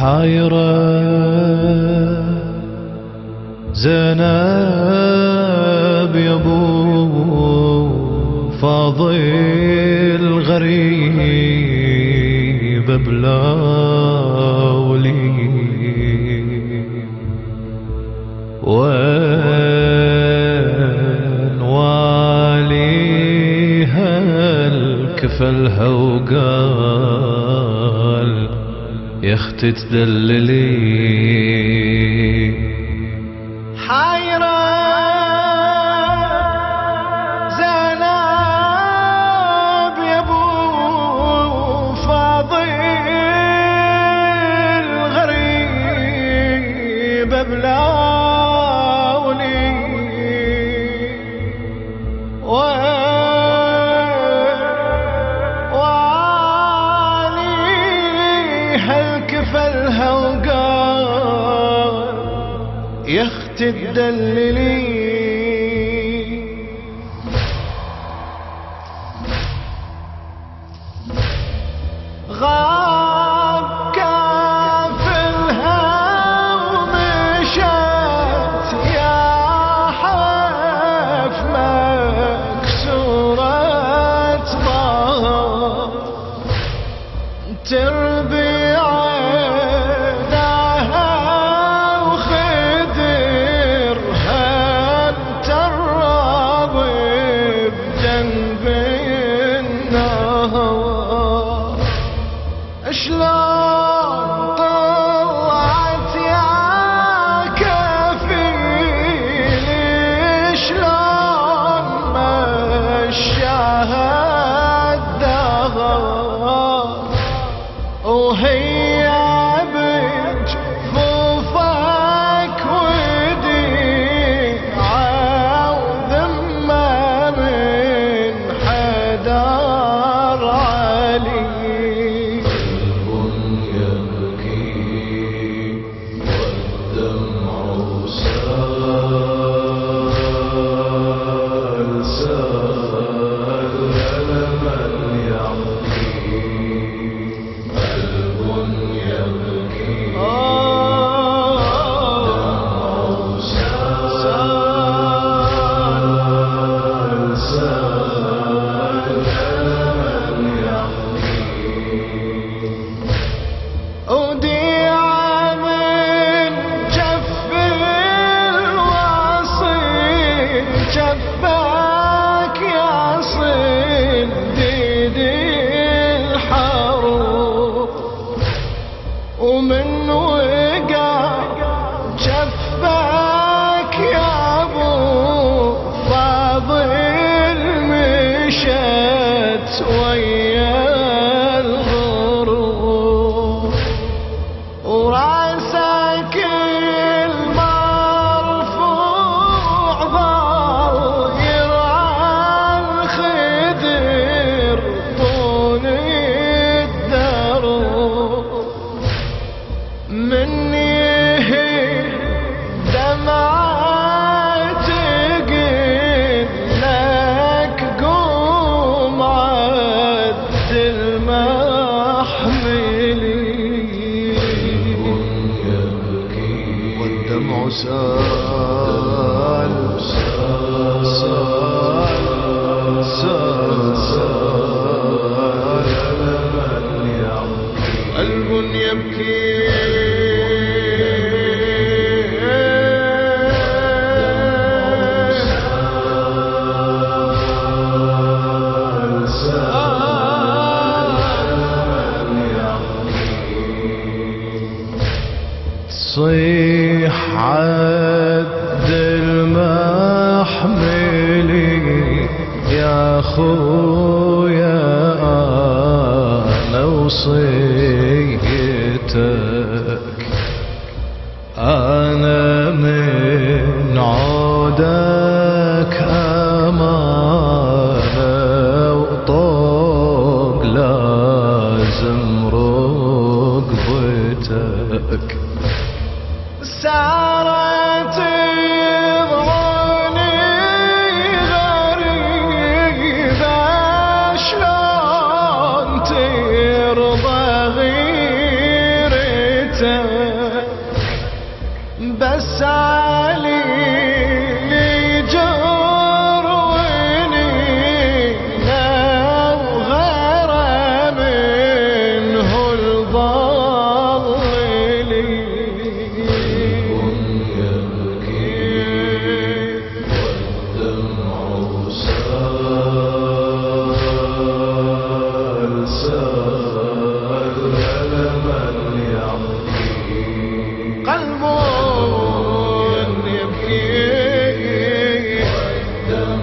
حايرة زناب يا ابو فاضل غريب بلا ولي. وين والي هل كفلها وقال يا أختي تدللي. حيرة يختي الدللي Rama صيح عد المحملي يا خويا أنا وصيتك. أنا من عودك أمانة وطوق لازم ركبتك. سارت غريبة شلون ترضى غيرته؟ بس عليك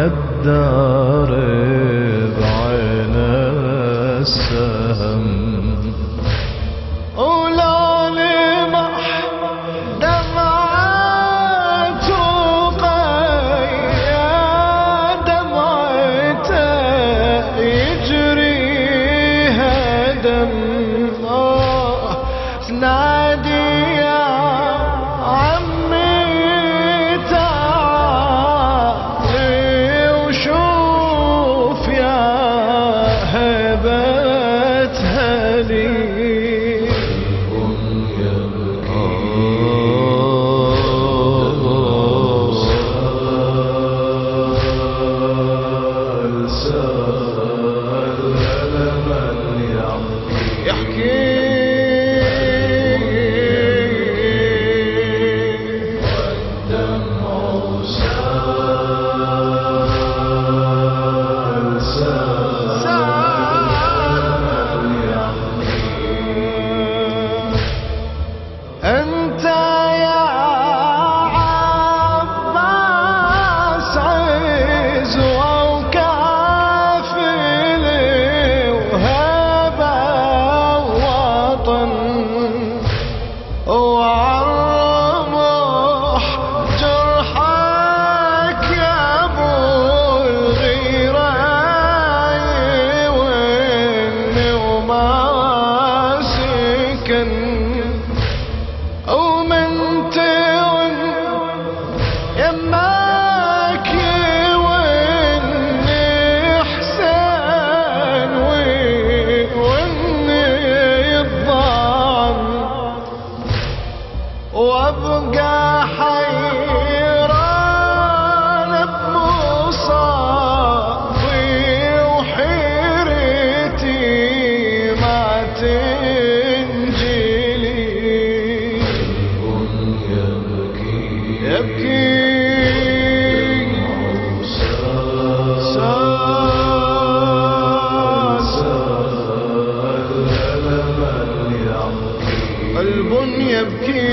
مكدر see King.